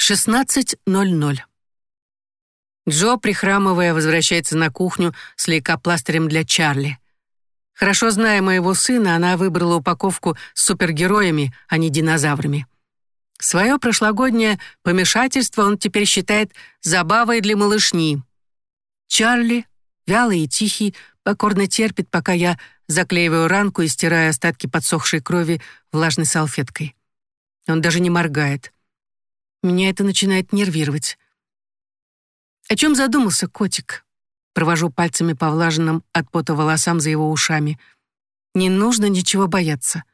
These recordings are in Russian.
16.00. Джо, прихрамывая, возвращается на кухню с лейкопластырем для Чарли. Хорошо зная моего сына, она выбрала упаковку с супергероями, а не динозаврами. Свое прошлогоднее помешательство он теперь считает забавой для малышни. Чарли, вялый и тихий, покорно терпит, пока я заклеиваю ранку и стираю остатки подсохшей крови влажной салфеткой. Он даже не моргает. Меня это начинает нервировать. О чем задумался котик? Провожу пальцами по влажным от пота волосам за его ушами. Не нужно ничего бояться.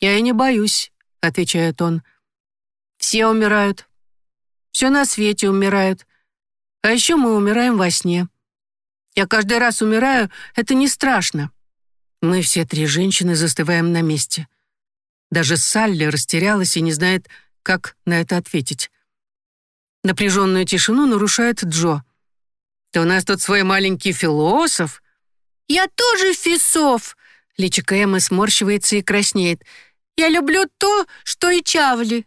Я и не боюсь, отвечает он. Все умирают. Все на свете умирают. А еще мы умираем во сне. Я каждый раз умираю, это не страшно. Мы все три женщины застываем на месте. Даже Салли растерялась и не знает, как на это ответить. Напряженную тишину нарушает Джо. «Ты у нас тут свой маленький философ?» «Я тоже фисов!» Личико Эммы сморщивается и краснеет. «Я люблю то, что и Чавли!»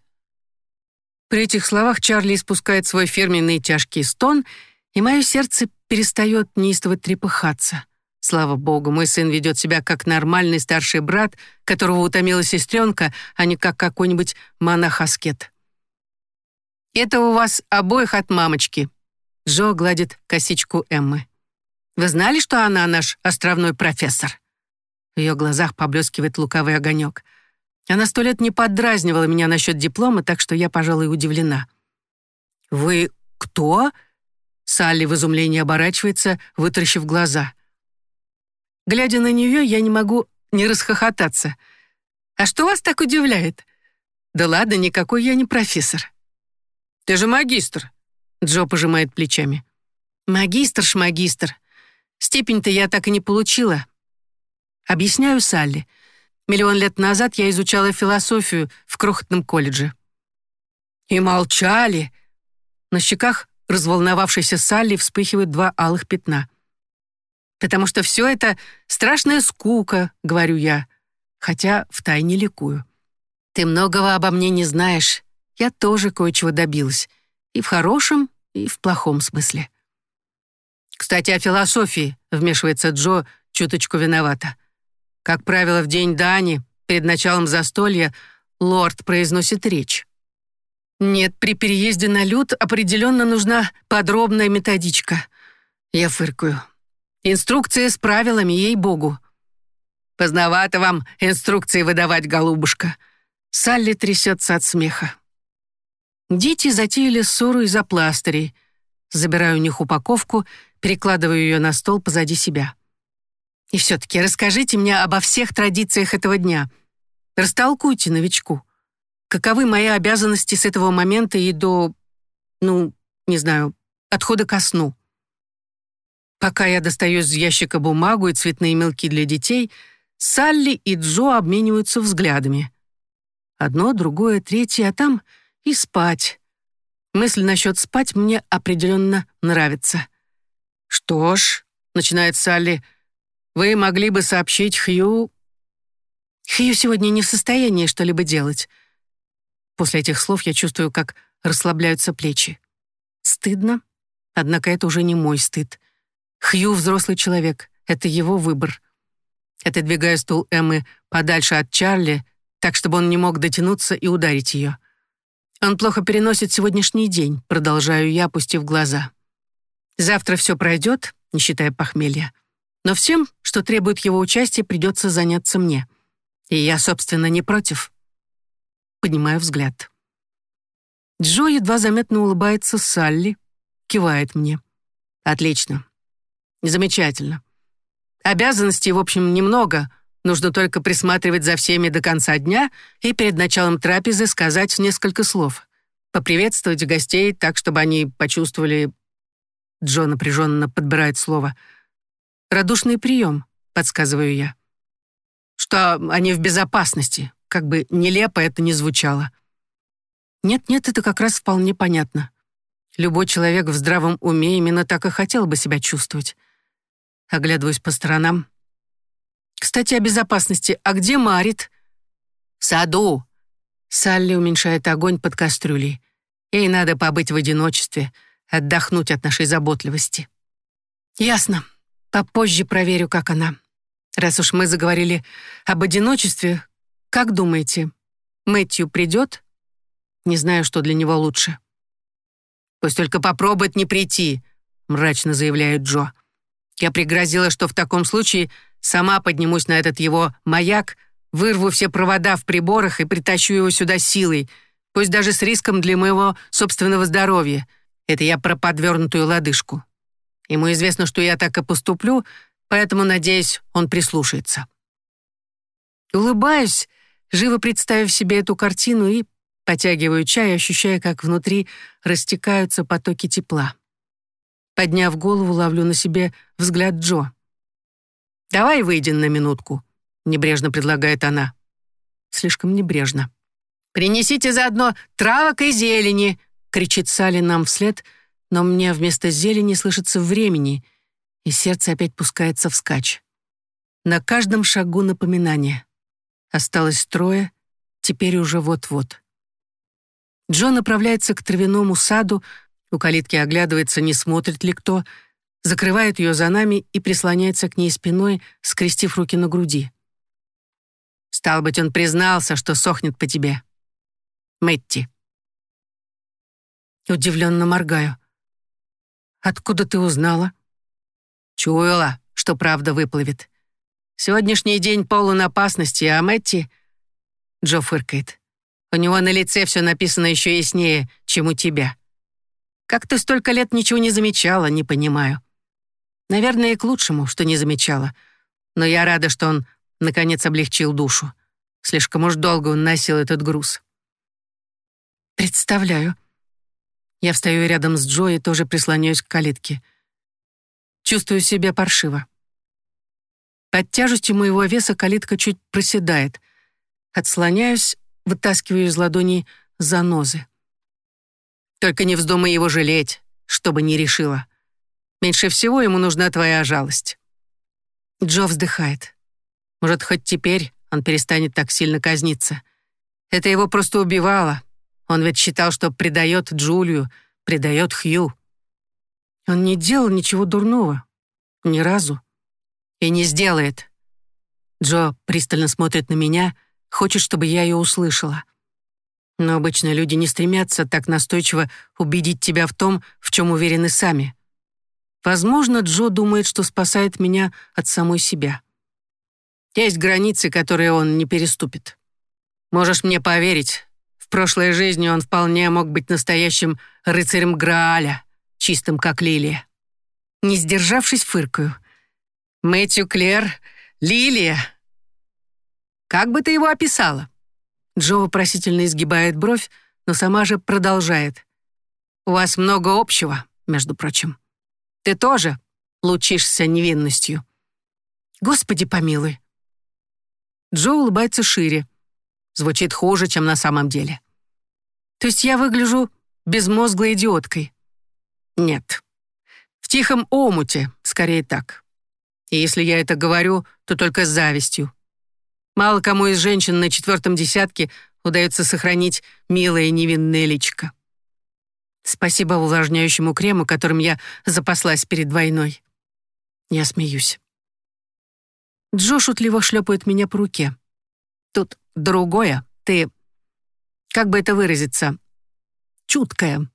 При этих словах Чарли испускает свой фирменный тяжкий стон, и мое сердце перестает неистово трепыхаться. Слава богу, мой сын ведет себя как нормальный старший брат, которого утомила сестренка, а не как какой-нибудь монах-аскет. «Это у вас обоих от мамочки», — Джо гладит косичку Эммы. «Вы знали, что она наш островной профессор?» В ее глазах поблескивает лукавый огонек. Она сто лет не поддразнивала меня насчет диплома, так что я, пожалуй, удивлена. «Вы кто?» Салли в изумлении оборачивается, вытаращив глаза. Глядя на нее, я не могу не расхохотаться. «А что вас так удивляет?» «Да ладно, никакой я не профессор». Ты же магистр!» Джо пожимает плечами. «Магистр ж магистр. Степень-то я так и не получила. Объясняю Салли. Миллион лет назад я изучала философию в крохотном колледже». «И молчали!» На щеках разволновавшейся Салли вспыхивают два алых пятна. «Потому что все это страшная скука», — говорю я, хотя втайне ликую. «Ты многого обо мне не знаешь я тоже кое-чего добилась. И в хорошем, и в плохом смысле. «Кстати, о философии», — вмешивается Джо, чуточку виновата. Как правило, в день Дани, перед началом застолья, лорд произносит речь. Нет, при переезде на люд определенно нужна подробная методичка. Я фыркаю. Инструкция с правилами, ей-богу. Поздновато вам инструкции выдавать, голубушка. Салли трясется от смеха. Дети затеяли ссору из-за пластырей. Забираю у них упаковку, перекладываю ее на стол позади себя. И все-таки расскажите мне обо всех традициях этого дня. Растолкуйте новичку. Каковы мои обязанности с этого момента и до, ну, не знаю, отхода ко сну? Пока я достаю из ящика бумагу и цветные мелки для детей, Салли и Джо обмениваются взглядами. Одно, другое, третье, а там и спать. Мысль насчет спать мне определенно нравится. «Что ж», — начинает Салли, — «вы могли бы сообщить Хью...» Хью сегодня не в состоянии что-либо делать. После этих слов я чувствую, как расслабляются плечи. Стыдно, однако это уже не мой стыд. Хью — взрослый человек, это его выбор. Отодвигаю стул Эммы подальше от Чарли, так, чтобы он не мог дотянуться и ударить ее. Он плохо переносит сегодняшний день, продолжаю я, опустив глаза. Завтра все пройдет, не считая похмелья. Но всем, что требует его участия, придется заняться мне. И я, собственно, не против. Поднимаю взгляд. Джо едва заметно улыбается Салли, кивает мне. Отлично. Замечательно. Обязанностей, в общем, немного, Нужно только присматривать за всеми до конца дня и перед началом трапезы сказать несколько слов. Поприветствовать гостей так, чтобы они почувствовали... Джо напряженно подбирает слово. «Радушный прием», — подсказываю я. «Что они в безопасности», как бы нелепо это ни звучало. Нет-нет, это как раз вполне понятно. Любой человек в здравом уме именно так и хотел бы себя чувствовать. Оглядываюсь по сторонам. Кстати, о безопасности. А где Марит? В саду. Салли уменьшает огонь под кастрюлей. Ей надо побыть в одиночестве, отдохнуть от нашей заботливости. Ясно. Попозже проверю, как она. Раз уж мы заговорили об одиночестве, как думаете, Мэтью придет? Не знаю, что для него лучше. Пусть только попробует не прийти, мрачно заявляет Джо. Я пригрозила, что в таком случае сама поднимусь на этот его маяк, вырву все провода в приборах и притащу его сюда силой, пусть даже с риском для моего собственного здоровья. Это я про подвернутую лодыжку. Ему известно, что я так и поступлю, поэтому, надеюсь, он прислушается. Улыбаюсь, живо представив себе эту картину и потягиваю чай, ощущая, как внутри растекаются потоки тепла. Подняв голову, ловлю на себе взгляд Джо. «Давай выйдем на минутку», — небрежно предлагает она. Слишком небрежно. «Принесите заодно травок и зелени», — кричит Салли нам вслед, но мне вместо зелени слышится времени, и сердце опять пускается вскачь. На каждом шагу напоминание. Осталось трое, теперь уже вот-вот. Джо направляется к травяному саду, у калитки оглядывается, не смотрит ли кто, закрывает ее за нами и прислоняется к ней спиной, скрестив руки на груди. «Стал быть, он признался, что сохнет по тебе. Мэтти». Удивленно моргаю. «Откуда ты узнала?» «Чуяла, что правда выплывет. Сегодняшний день полон опасности, а Мэтти...» Джо фыркает. «У него на лице все написано еще яснее, чем у тебя. Как ты столько лет ничего не замечала, не понимаю. Наверное, и к лучшему, что не замечала. Но я рада, что он, наконец, облегчил душу. Слишком уж долго он носил этот груз». «Представляю». Я встаю рядом с Джо и тоже прислоняюсь к калитке. Чувствую себя паршиво. Под тяжестью моего веса калитка чуть проседает. Отслоняюсь, вытаскиваю из ладоней занозы. Только не вздумай его жалеть, что бы ни решила. Меньше всего ему нужна твоя жалость. Джо вздыхает. Может, хоть теперь он перестанет так сильно казниться. Это его просто убивало. Он ведь считал, что предает Джулию, предает Хью. Он не делал ничего дурного. Ни разу. И не сделает. Джо пристально смотрит на меня, хочет, чтобы я ее услышала. Но обычно люди не стремятся так настойчиво убедить тебя в том, в чем уверены сами. Возможно, Джо думает, что спасает меня от самой себя. Есть границы, которые он не переступит. Можешь мне поверить, в прошлой жизни он вполне мог быть настоящим рыцарем Грааля, чистым как лилия. Не сдержавшись, фыркаю — Мэтью Клер, Лилия. Как бы ты его описала? Джо вопросительно изгибает бровь, но сама же продолжает. У вас много общего, между прочим. Ты тоже лучишься невинностью. Господи помилуй. Джо улыбается шире. Звучит хуже, чем на самом деле. То есть я выгляжу безмозглой идиоткой? Нет. В тихом омуте, скорее так. И если я это говорю, то только с завистью. Мало кому из женщин на четвертом десятке удается сохранить милое невинное личико. Спасибо увлажняющему крему, которым я запаслась перед войной. Я смеюсь. Джо шутливо шлепает меня по руке. Тут другое. Ты, как бы это выразиться, чуткая.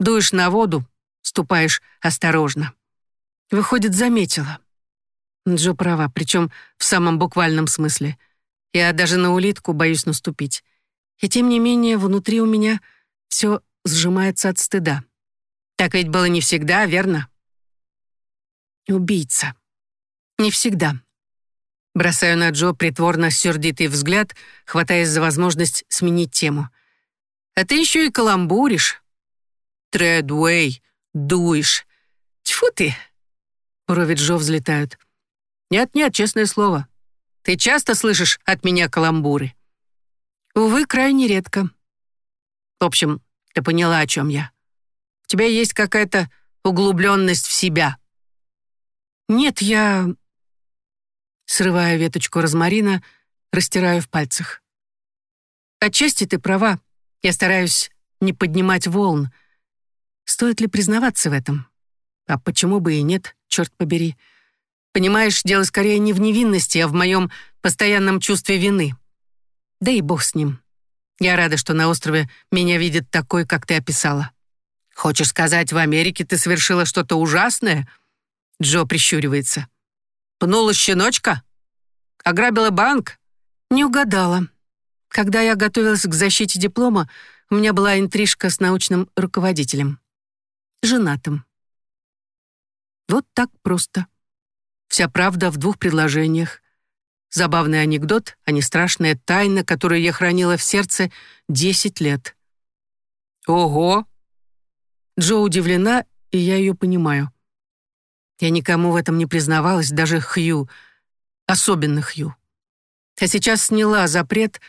Дуешь на воду, ступаешь осторожно. Выходит, заметила. Джо права, причем в самом буквальном смысле. Я даже на улитку боюсь наступить. И тем не менее, внутри у меня все сжимается от стыда. Так ведь было не всегда, верно? Убийца. Не всегда. Бросаю на Джо притворно сердитый взгляд, хватаясь за возможность сменить тему. А ты еще и каламбуришь. Тредуэй, дуешь. Тьфу ты. Брови Джо взлетают. Нет-нет, честное слово. Ты часто слышишь от меня каламбуры? Увы, крайне редко. В общем, ты поняла, о чем я. У тебя есть какая-то углубленность в себя. Нет, я... Срывая веточку розмарина, растираю в пальцах. Отчасти ты права. Я стараюсь не поднимать волн. Стоит ли признаваться в этом? А почему бы и нет, черт побери? Понимаешь, дело скорее не в невинности, а в моем постоянном чувстве вины. Да и бог с ним. Я рада, что на острове меня видят такой, как ты описала. Хочешь сказать, в Америке ты совершила что-то ужасное? Джо прищуривается. Пнула щеночка? Ограбила банк? Не угадала. Когда я готовилась к защите диплома, у меня была интрижка с научным руководителем. Женатым. Вот так просто. Вся правда в двух предложениях. Забавный анекдот, а не страшная тайна, которую я хранила в сердце десять лет. «Ого!» Джо удивлена, и я ее понимаю. Я никому в этом не признавалась, даже Хью, особенно Хью. Я сейчас сняла запрет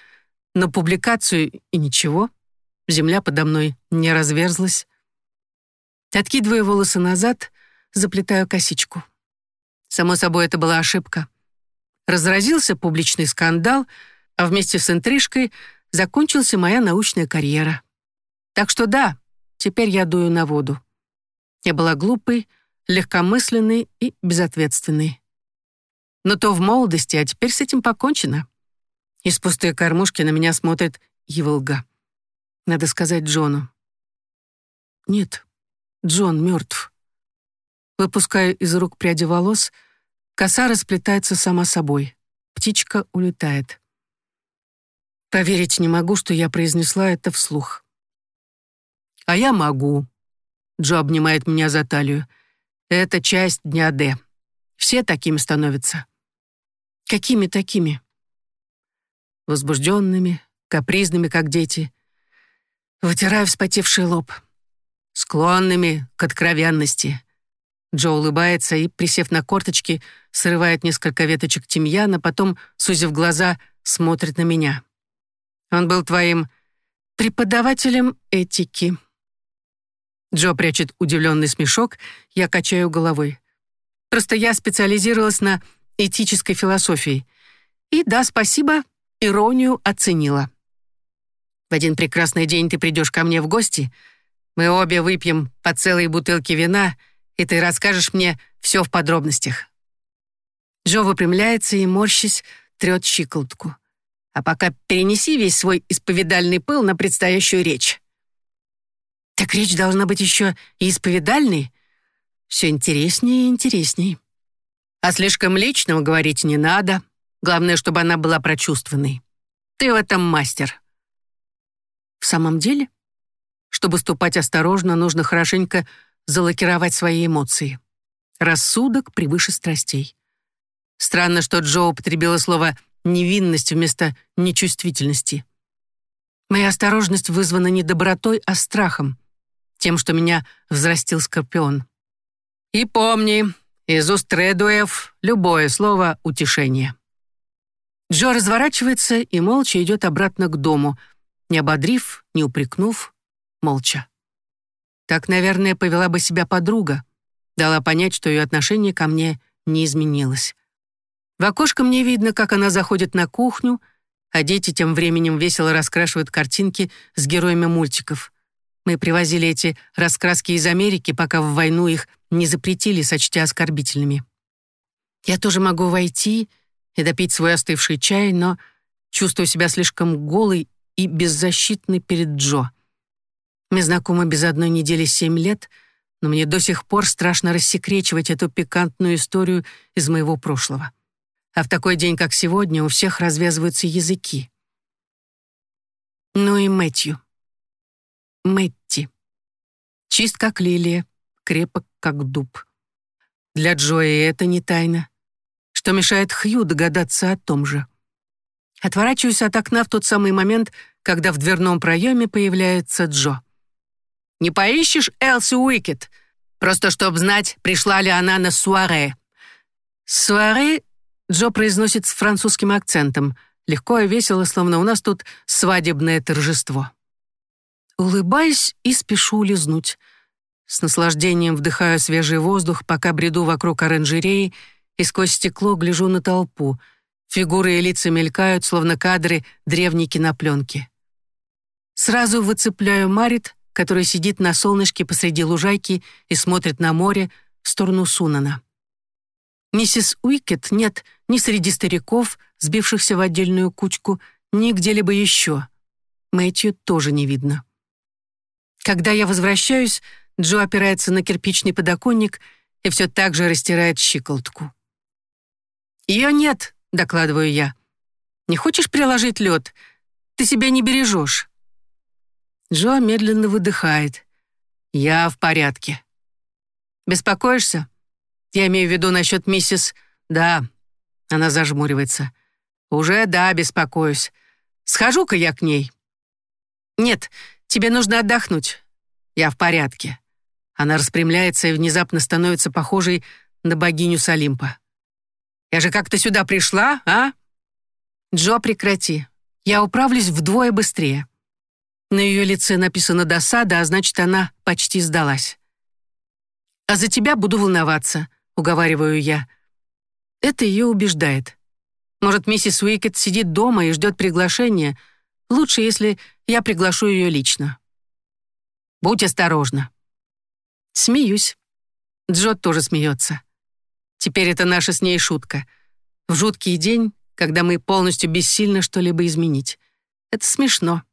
на публикацию, и ничего. Земля подо мной не разверзлась. Откидываю волосы назад, заплетаю косичку. Само собой, это была ошибка. Разразился публичный скандал, а вместе с интрижкой закончился моя научная карьера. Так что да, теперь я дую на воду. Я была глупой, легкомысленной и безответственной. Но то в молодости, а теперь с этим покончено. Из пустой кормушки на меня смотрит Еволга. Надо сказать Джону. Нет, Джон мертв. Выпускаю из рук пряди волос, коса расплетается сама собой. Птичка улетает. Поверить не могу, что я произнесла это вслух. «А я могу», — Джо обнимает меня за талию. «Это часть дня Д. Все такими становятся». «Какими такими?» Возбужденными, капризными, как дети. Вытираю вспотевший лоб. Склонными к откровенности. Джо улыбается и, присев на корточки, срывает несколько веточек тимьяна, потом, сузив глаза, смотрит на меня. «Он был твоим преподавателем этики». Джо прячет удивленный смешок, я качаю головой. «Просто я специализировалась на этической философии. И да, спасибо, иронию оценила. В один прекрасный день ты придешь ко мне в гости, мы обе выпьем по целой бутылке вина — и ты расскажешь мне все в подробностях». Джо выпрямляется и, морщись, трет щиколотку. «А пока перенеси весь свой исповедальный пыл на предстоящую речь». «Так речь должна быть еще и исповедальной?» «Все интереснее и интересней». «А слишком личного говорить не надо. Главное, чтобы она была прочувственной. Ты в этом мастер». «В самом деле?» Чтобы ступать осторожно, нужно хорошенько залакировать свои эмоции. Рассудок превыше страстей. Странно, что Джо употребила слово «невинность» вместо «нечувствительности». Моя осторожность вызвана не добротой, а страхом, тем, что меня взрастил скорпион. И помни, из уст Редуев любое слово — утешение. Джо разворачивается и молча идет обратно к дому, не ободрив, не упрекнув, молча. Так, наверное, повела бы себя подруга. Дала понять, что ее отношение ко мне не изменилось. В окошко мне видно, как она заходит на кухню, а дети тем временем весело раскрашивают картинки с героями мультиков. Мы привозили эти раскраски из Америки, пока в войну их не запретили, сочтя оскорбительными. Я тоже могу войти и допить свой остывший чай, но чувствую себя слишком голой и беззащитной перед Джо. Мы знакомы без одной недели семь лет, но мне до сих пор страшно рассекречивать эту пикантную историю из моего прошлого. А в такой день, как сегодня, у всех развязываются языки. Ну и Мэтью. Мэтти. Чист, как лилия, крепок, как дуб. Для Джои это не тайна. Что мешает Хью догадаться о том же? Отворачиваюсь от окна в тот самый момент, когда в дверном проеме появляется Джо. Не поищешь Элси Уикет? Просто чтобы знать, пришла ли она на суаре». «Суаре» Джо произносит с французским акцентом, легко и весело, словно у нас тут свадебное торжество. Улыбаюсь и спешу улизнуть. С наслаждением вдыхаю свежий воздух, пока бреду вокруг оранжереи и сквозь стекло гляжу на толпу. Фигуры и лица мелькают, словно кадры древней кинопленки. Сразу выцепляю Марит, который сидит на солнышке посреди лужайки и смотрит на море в сторону Сунана. Миссис Уикет нет ни среди стариков, сбившихся в отдельную кучку, ни где-либо еще. Мэтью тоже не видно. Когда я возвращаюсь, Джо опирается на кирпичный подоконник и все так же растирает щиколотку. «Ее нет», — докладываю я. «Не хочешь приложить лед? Ты себя не бережешь». Джо медленно выдыхает. «Я в порядке». «Беспокоишься?» «Я имею в виду насчет миссис...» «Да». Она зажмуривается. «Уже да, беспокоюсь. Схожу-ка я к ней». «Нет, тебе нужно отдохнуть. Я в порядке». Она распрямляется и внезапно становится похожей на богиню Салимпа. «Я же как-то сюда пришла, а?» «Джо, прекрати. Я управлюсь вдвое быстрее». На ее лице написано «досада», а значит, она почти сдалась. «А за тебя буду волноваться», — уговариваю я. Это ее убеждает. Может, миссис Уикет сидит дома и ждет приглашения. Лучше, если я приглашу ее лично. Будь осторожна. Смеюсь. Джо тоже смеется. Теперь это наша с ней шутка. В жуткий день, когда мы полностью бессильны что-либо изменить. Это смешно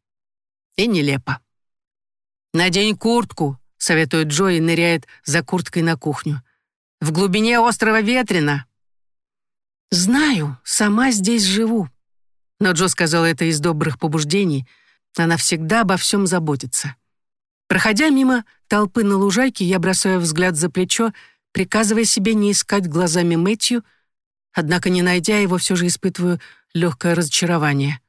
и нелепо. «Надень куртку», — советует Джо и ныряет за курткой на кухню. «В глубине острова ветрено». «Знаю, сама здесь живу». Но Джо сказала это из добрых побуждений. Она всегда обо всем заботится. Проходя мимо толпы на лужайке, я бросаю взгляд за плечо, приказывая себе не искать глазами Мэтью, однако, не найдя его, все же испытываю легкое разочарование.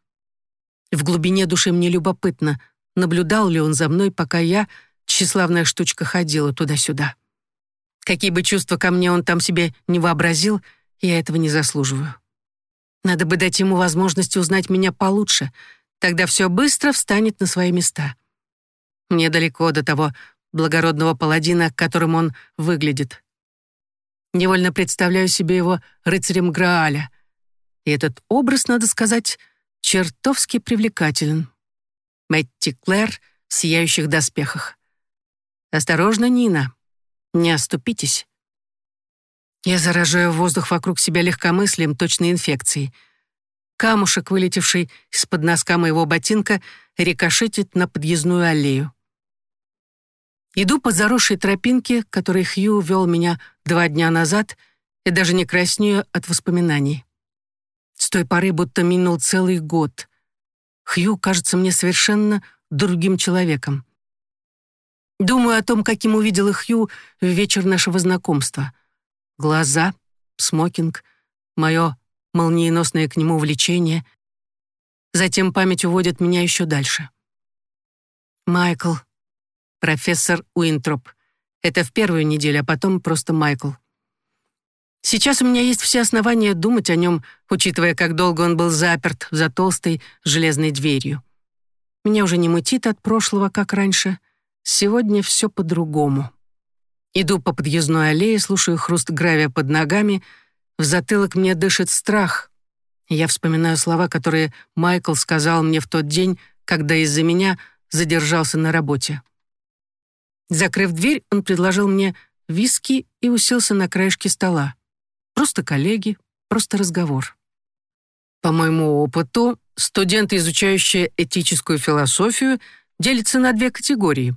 В глубине души мне любопытно, наблюдал ли он за мной, пока я, тщеславная штучка, ходила туда-сюда. Какие бы чувства ко мне он там себе не вообразил, я этого не заслуживаю. Надо бы дать ему возможность узнать меня получше, тогда все быстро встанет на свои места. Мне далеко до того благородного паладина, которым он выглядит. Невольно представляю себе его рыцарем Грааля. И этот образ, надо сказать, чертовски привлекателен. Мэтти Клэр в сияющих доспехах. «Осторожно, Нина, не оступитесь». Я заражаю воздух вокруг себя легкомыслием точной инфекцией. Камушек, вылетевший из-под носка моего ботинка, рикошетит на подъездную аллею. Иду по заросшей тропинке, которой Хью вел меня два дня назад, и даже не краснею от воспоминаний. С той поры будто минул целый год. Хью кажется мне совершенно другим человеком. Думаю о том, каким увидела Хью в вечер нашего знакомства. Глаза, смокинг, мое молниеносное к нему влечение. Затем память уводит меня еще дальше. Майкл, профессор Уинтроп. Это в первую неделю, а потом просто Майкл. Сейчас у меня есть все основания думать о нем, учитывая, как долго он был заперт за толстой железной дверью. Меня уже не мутит от прошлого, как раньше. Сегодня все по-другому. Иду по подъездной аллее, слушаю хруст гравия под ногами. В затылок мне дышит страх. Я вспоминаю слова, которые Майкл сказал мне в тот день, когда из-за меня задержался на работе. Закрыв дверь, он предложил мне виски и уселся на краешке стола. Просто коллеги, просто разговор. По моему опыту, студенты, изучающие этическую философию, делятся на две категории.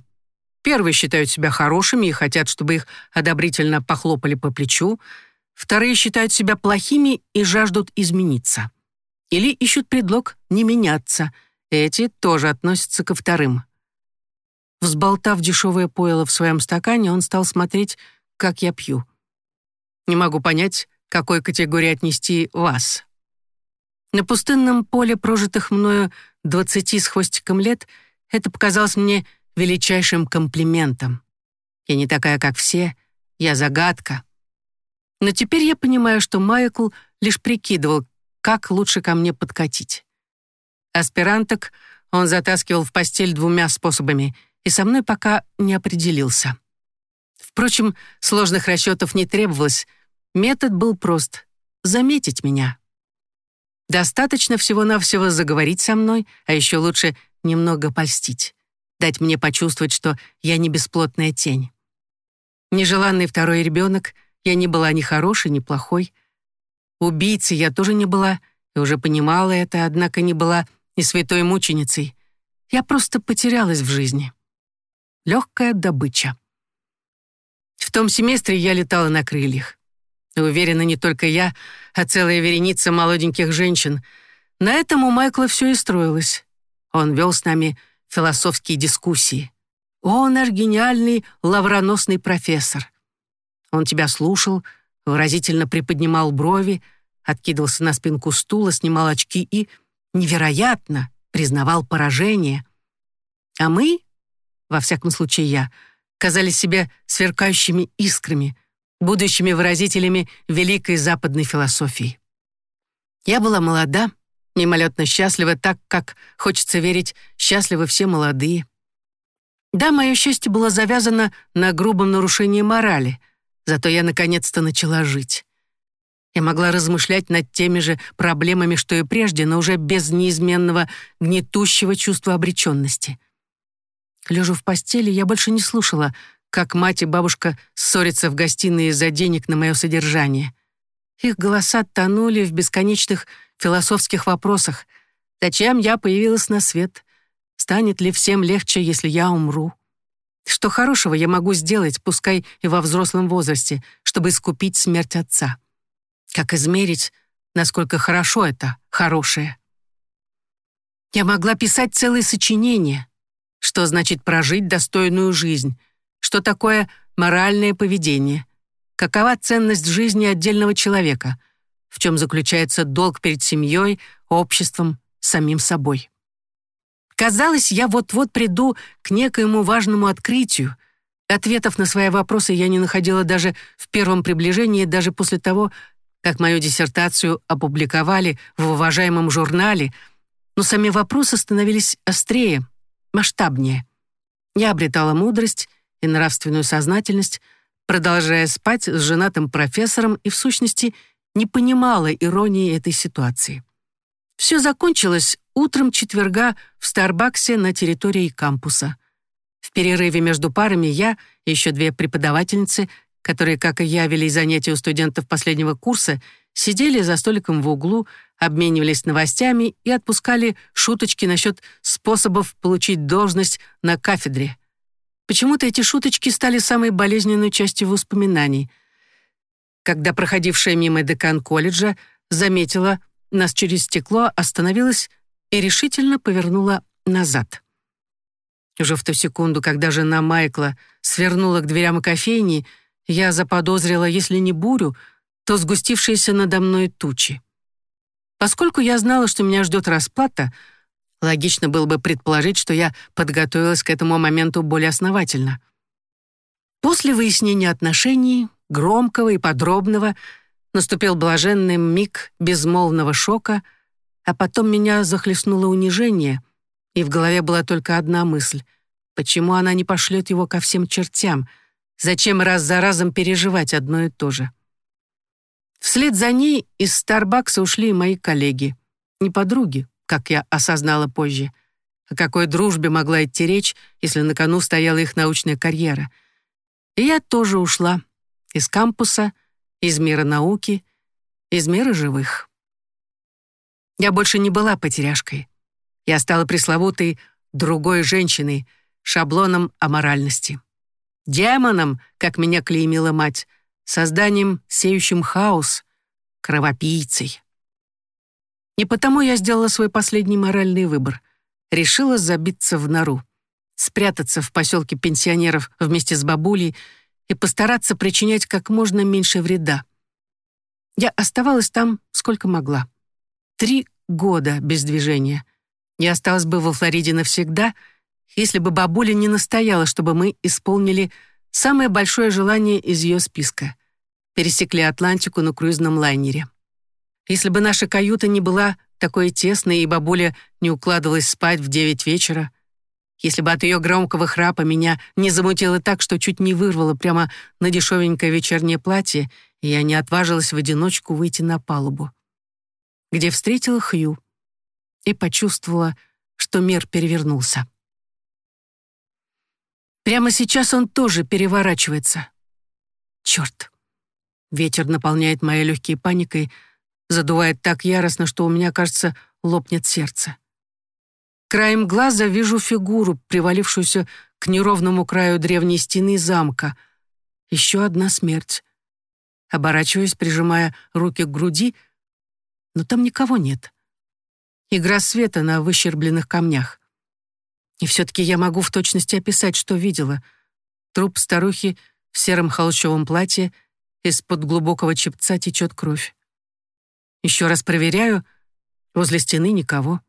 Первые считают себя хорошими и хотят, чтобы их одобрительно похлопали по плечу. Вторые считают себя плохими и жаждут измениться. Или ищут предлог не меняться. Эти тоже относятся ко вторым. Взболтав дешевое пойло в своем стакане, он стал смотреть, как я пью. Не могу понять, какой категории отнести вас. На пустынном поле прожитых мною двадцати с хвостиком лет это показалось мне величайшим комплиментом. Я не такая, как все, я загадка. Но теперь я понимаю, что Майкл лишь прикидывал, как лучше ко мне подкатить. Аспиранток он затаскивал в постель двумя способами, и со мной пока не определился. Впрочем, сложных расчетов не требовалось, Метод был прост — заметить меня. Достаточно всего-навсего заговорить со мной, а еще лучше немного польстить, дать мне почувствовать, что я не бесплотная тень. Нежеланный второй ребенок, я не была ни хорошей, ни плохой. Убийцей я тоже не была, и уже понимала это, однако не была и святой мученицей. Я просто потерялась в жизни. Легкая добыча. В том семестре я летала на крыльях. Уверена, не только я, а целая вереница молоденьких женщин. На этом у Майкла все и строилось. Он вел с нами философские дискуссии. О, наш гениальный лавроносный профессор. Он тебя слушал, выразительно приподнимал брови, откидывался на спинку стула, снимал очки и, невероятно, признавал поражение. А мы, во всяком случае я, казались себе сверкающими искрами, будущими выразителями великой западной философии. Я была молода, мимолетно счастлива так, как, хочется верить, счастливы все молодые. Да, мое счастье было завязано на грубом нарушении морали, зато я наконец-то начала жить. Я могла размышлять над теми же проблемами, что и прежде, но уже без неизменного гнетущего чувства обреченности. Лежа в постели, я больше не слушала, как мать и бабушка ссорятся в гостиной из-за денег на мое содержание. Их голоса тонули в бесконечных философских вопросах. Зачем я появилась на свет? Станет ли всем легче, если я умру? Что хорошего я могу сделать, пускай и во взрослом возрасте, чтобы искупить смерть отца? Как измерить, насколько хорошо это хорошее? Я могла писать целые сочинения. Что значит прожить достойную жизнь? Что такое моральное поведение? Какова ценность жизни отдельного человека? В чем заключается долг перед семьей, обществом, самим собой? Казалось, я вот-вот приду к некоему важному открытию. Ответов на свои вопросы я не находила даже в первом приближении, даже после того, как мою диссертацию опубликовали в уважаемом журнале, но сами вопросы становились острее, масштабнее. Я обретала мудрость и нравственную сознательность, продолжая спать с женатым профессором и, в сущности, не понимала иронии этой ситуации. Все закончилось утром четверга в Старбаксе на территории кампуса. В перерыве между парами я и еще две преподавательницы которые, как и я, вели занятия у студентов последнего курса, сидели за столиком в углу, обменивались новостями и отпускали шуточки насчет способов получить должность на кафедре. Почему-то эти шуточки стали самой болезненной частью воспоминаний. Когда проходившая мимо декан колледжа заметила нас через стекло, остановилась и решительно повернула назад. Уже в ту секунду, когда жена Майкла свернула к дверям кофейни, я заподозрила, если не бурю, то сгустившиеся надо мной тучи. Поскольку я знала, что меня ждет расплата, логично было бы предположить, что я подготовилась к этому моменту более основательно. После выяснения отношений, громкого и подробного, наступил блаженный миг безмолвного шока, а потом меня захлестнуло унижение, и в голове была только одна мысль — почему она не пошлет его ко всем чертям — Зачем раз за разом переживать одно и то же? Вслед за ней из Старбакса ушли мои коллеги. Не подруги, как я осознала позже. О какой дружбе могла идти речь, если на кону стояла их научная карьера. И я тоже ушла. Из кампуса, из мира науки, из мира живых. Я больше не была потеряшкой. Я стала пресловутой другой женщиной, шаблоном аморальности демоном, как меня клеймила мать, созданием, сеющим хаос, кровопийцей. И потому я сделала свой последний моральный выбор. Решила забиться в нору, спрятаться в поселке пенсионеров вместе с бабулей и постараться причинять как можно меньше вреда. Я оставалась там сколько могла. Три года без движения. Я осталась бы во Флориде навсегда — если бы бабуля не настояла, чтобы мы исполнили самое большое желание из ее списка. Пересекли Атлантику на круизном лайнере. Если бы наша каюта не была такой тесной, и бабуля не укладывалась спать в девять вечера, если бы от ее громкого храпа меня не замутило так, что чуть не вырвало прямо на дешевенькое вечернее платье, и я не отважилась в одиночку выйти на палубу, где встретила Хью и почувствовала, что мир перевернулся. Прямо сейчас он тоже переворачивается. Черт. Ветер наполняет мои легкие паникой, задувает так яростно, что у меня, кажется, лопнет сердце. Краем глаза вижу фигуру, привалившуюся к неровному краю древней стены замка. Еще одна смерть. Оборачиваюсь, прижимая руки к груди, но там никого нет. Игра света на выщербленных камнях. И все-таки я могу в точности описать, что видела. Труп старухи в сером холщовом платье, из-под глубокого чепца течет кровь. Еще раз проверяю, возле стены никого.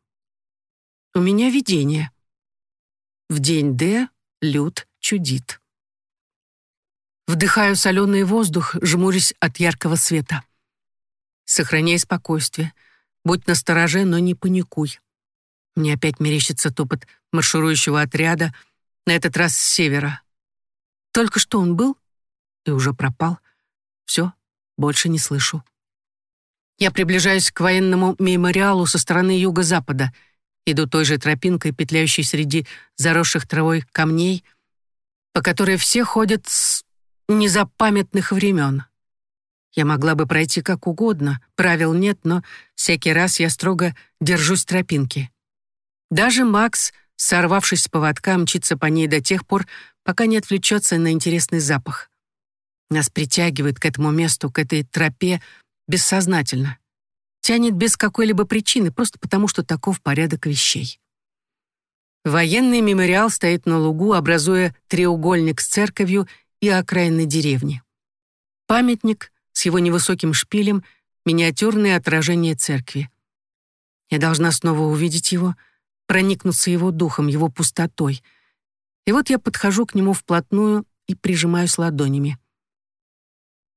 У меня видение. В день Д люд чудит. Вдыхаю соленый воздух, жмурясь от яркого света. Сохраняй спокойствие. Будь настороже, но не паникуй. Мне опять мерещится топот марширующего отряда, на этот раз с севера. Только что он был и уже пропал. Все, больше не слышу. Я приближаюсь к военному мемориалу со стороны юго-запада — Иду той же тропинкой, петляющей среди заросших травой камней, по которой все ходят с незапамятных времен. Я могла бы пройти как угодно, правил нет, но всякий раз я строго держусь тропинки. Даже Макс, сорвавшись с поводка, мчится по ней до тех пор, пока не отвлечется на интересный запах. Нас притягивает к этому месту, к этой тропе бессознательно тянет без какой-либо причины, просто потому что таков порядок вещей. Военный мемориал стоит на лугу, образуя треугольник с церковью и окраинной деревни. Памятник с его невысоким шпилем — миниатюрное отражение церкви. Я должна снова увидеть его, проникнуться его духом, его пустотой. И вот я подхожу к нему вплотную и прижимаюсь ладонями.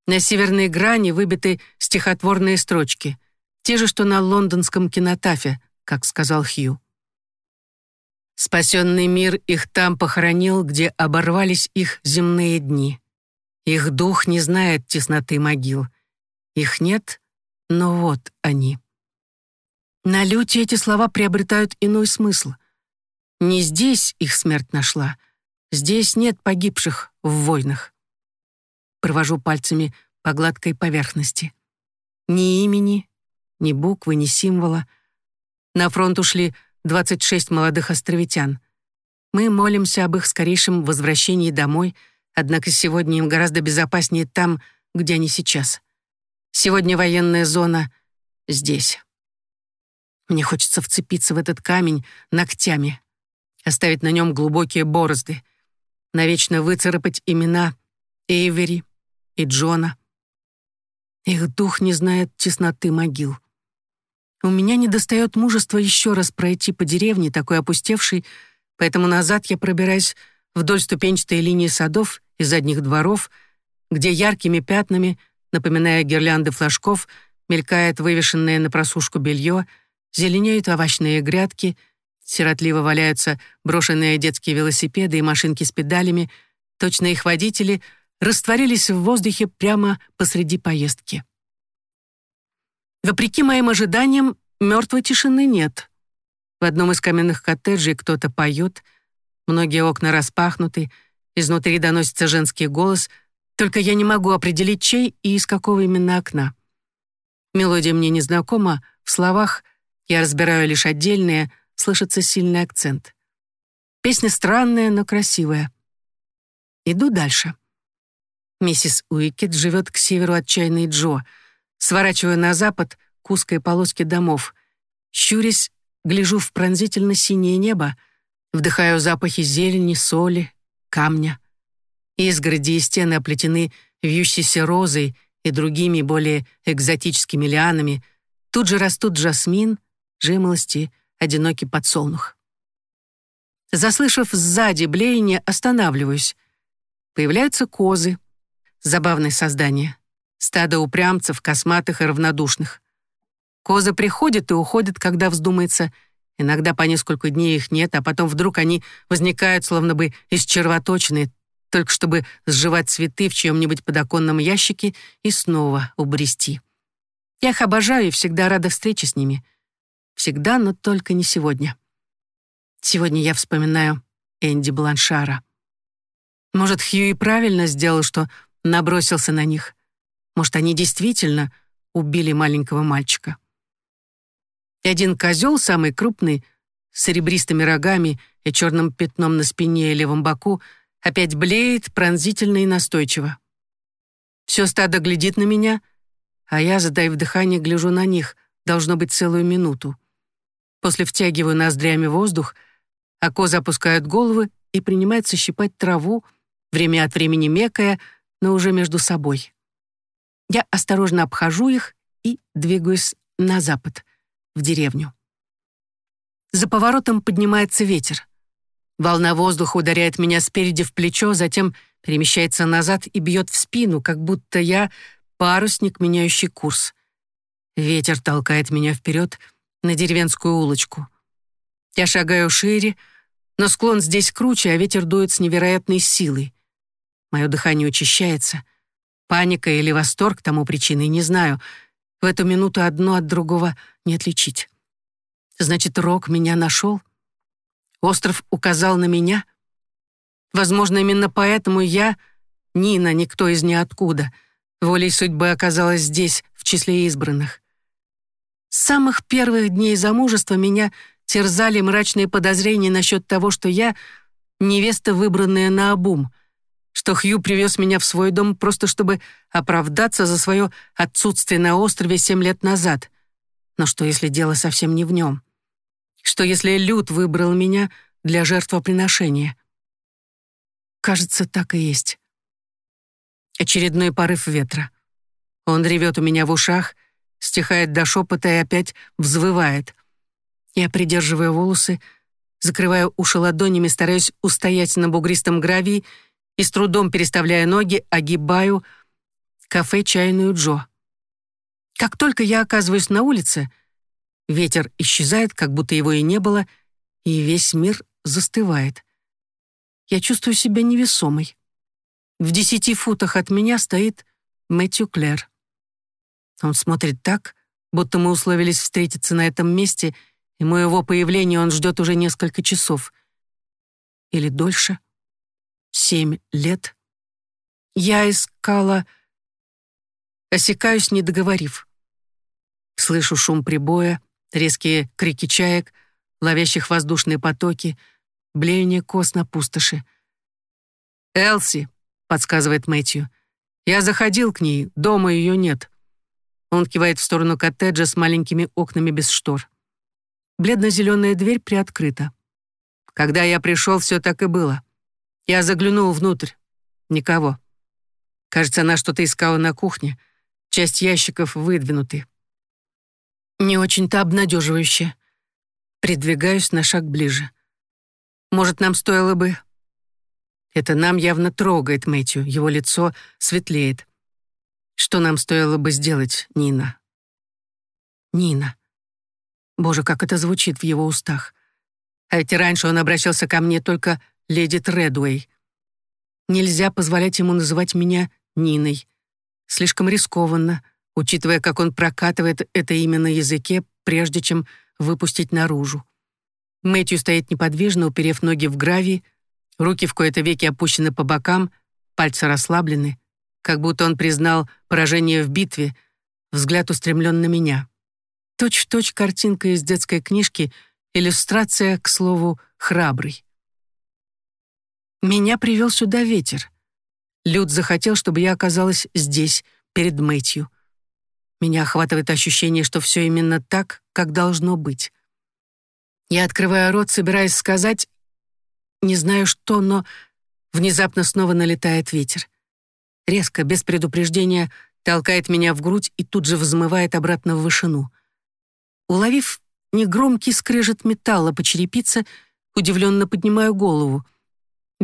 На северной грани выбиты стихотворные строчки. Те же, что на лондонском кинотафе, как сказал Хью. Спасенный мир их там похоронил, где оборвались их земные дни. Их дух не знает тесноты могил. Их нет, но вот они. На люте эти слова приобретают иной смысл. Не здесь их смерть нашла. Здесь нет погибших в войнах. Провожу пальцами по гладкой поверхности. Ни имени, ни буквы, ни символа. На фронт ушли 26 молодых островитян. Мы молимся об их скорейшем возвращении домой, однако сегодня им гораздо безопаснее там, где они сейчас. Сегодня военная зона здесь. Мне хочется вцепиться в этот камень ногтями, оставить на нем глубокие борозды, навечно выцарапать имена Эйвери и Джона. Их дух не знает тесноты могил. У меня недостает мужества еще раз пройти по деревне, такой опустевшей, поэтому назад я пробираюсь вдоль ступенчатой линии садов и задних дворов, где яркими пятнами, напоминая гирлянды флажков, мелькает вывешенное на просушку белье, зеленеют овощные грядки, сиротливо валяются брошенные детские велосипеды и машинки с педалями, точно их водители растворились в воздухе прямо посреди поездки. Вопреки моим ожиданиям, мертвой тишины нет. В одном из каменных коттеджей кто-то поет, многие окна распахнуты, изнутри доносится женский голос, только я не могу определить, чей и из какого именно окна. Мелодия мне незнакома, в словах я разбираю лишь отдельные, слышится сильный акцент. Песня странная, но красивая. Иду дальше. Миссис Уикет живет к северу от чайной Джо — Сворачиваю на запад к узкой полоске домов. Щурясь, гляжу в пронзительно синее небо, вдыхаю запахи зелени, соли, камня. Изгороди и стены оплетены вьющейся розой и другими более экзотическими лианами. Тут же растут жасмин, жимолости, одинокий подсолнух. Заслышав сзади блеяние, останавливаюсь. Появляются козы. Забавное создание стадо упрямцев, косматых и равнодушных. Козы приходят и уходят, когда вздумается. Иногда по несколько дней их нет, а потом вдруг они возникают, словно бы из червоточины, только чтобы сживать цветы в чьем-нибудь подоконном ящике и снова убрести. Я их обожаю и всегда рада встрече с ними. Всегда, но только не сегодня. Сегодня я вспоминаю Энди Бланшара. Может, Хью и правильно сделал, что набросился на них. Может, они действительно убили маленького мальчика. И один козел, самый крупный, с серебристыми рогами и черным пятном на спине и левом боку, опять блеет пронзительно и настойчиво. Все стадо глядит на меня, а я, затаив дыхание, гляжу на них, должно быть целую минуту. После втягиваю ноздрями воздух, а козы опускают головы и принимаются щипать траву, время от времени мекая, но уже между собой. Я осторожно обхожу их и двигаюсь на запад, в деревню. За поворотом поднимается ветер. Волна воздуха ударяет меня спереди в плечо, затем перемещается назад и бьет в спину, как будто я парусник, меняющий курс. Ветер толкает меня вперед на деревенскую улочку. Я шагаю шире, но склон здесь круче, а ветер дует с невероятной силой. Мое дыхание учащается. Паника или восторг тому причиной не знаю. В эту минуту одно от другого не отличить. Значит, Рок меня нашел? Остров указал на меня? Возможно, именно поэтому я, Нина, никто из ниоткуда, волей судьбы оказалась здесь, в числе избранных. С самых первых дней замужества меня терзали мрачные подозрения насчет того, что я невеста, выбранная на обум, что Хью привез меня в свой дом просто чтобы оправдаться за свое отсутствие на острове семь лет назад. Но что, если дело совсем не в нем? Что, если Люд выбрал меня для жертвоприношения? Кажется, так и есть. Очередной порыв ветра. Он ревет у меня в ушах, стихает до шепота и опять взвывает. Я придерживаю волосы, закрываю уши ладонями, стараюсь устоять на бугристом гравии и с трудом переставляя ноги, огибаю кафе «Чайную Джо». Как только я оказываюсь на улице, ветер исчезает, как будто его и не было, и весь мир застывает. Я чувствую себя невесомой. В десяти футах от меня стоит Мэтью Клэр. Он смотрит так, будто мы условились встретиться на этом месте, и моего появления он ждет уже несколько часов. Или дольше. Семь лет. Я искала Осекаюсь, не договорив. Слышу шум прибоя, резкие крики чаек, ловящих воздушные потоки, блеяние кос на пустоши. «Элси», — подсказывает Мэтью, — «я заходил к ней, дома ее нет». Он кивает в сторону коттеджа с маленькими окнами без штор. Бледно-зеленая дверь приоткрыта. Когда я пришел, все так и было. Я заглянул внутрь. Никого. Кажется, она что-то искала на кухне — Часть ящиков выдвинуты. Не очень-то обнадеживающе. Придвигаюсь на шаг ближе. Может, нам стоило бы... Это нам явно трогает Мэтью, его лицо светлеет. Что нам стоило бы сделать, Нина? Нина. Боже, как это звучит в его устах. А ведь раньше он обращался ко мне только леди Тредуэй. Нельзя позволять ему называть меня Ниной. Слишком рискованно, учитывая, как он прокатывает это имя на языке, прежде чем выпустить наружу. Мэтью стоит неподвижно, уперев ноги в гравий, руки в кои-то веки опущены по бокам, пальцы расслаблены, как будто он признал поражение в битве, взгляд устремлен на меня. Точь-в-точь точь картинка из детской книжки, иллюстрация, к слову, храбрый. Меня привел сюда ветер. Люд захотел, чтобы я оказалась здесь, перед Мэтью. Меня охватывает ощущение, что все именно так, как должно быть. Я открываю рот, собираясь сказать, не знаю что, но внезапно снова налетает ветер. Резко, без предупреждения, толкает меня в грудь и тут же взмывает обратно в вышину. Уловив негромкий скрежет металла по черепице, удивленно поднимаю голову.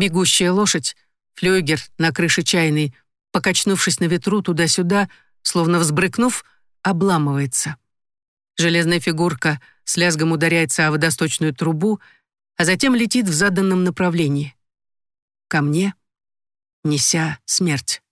Бегущая лошадь — Флюгер на крыше чайной, покачнувшись на ветру туда-сюда, словно взбрыкнув, обламывается. Железная фигурка с лязгом ударяется о водосточную трубу, а затем летит в заданном направлении. Ко мне, неся смерть.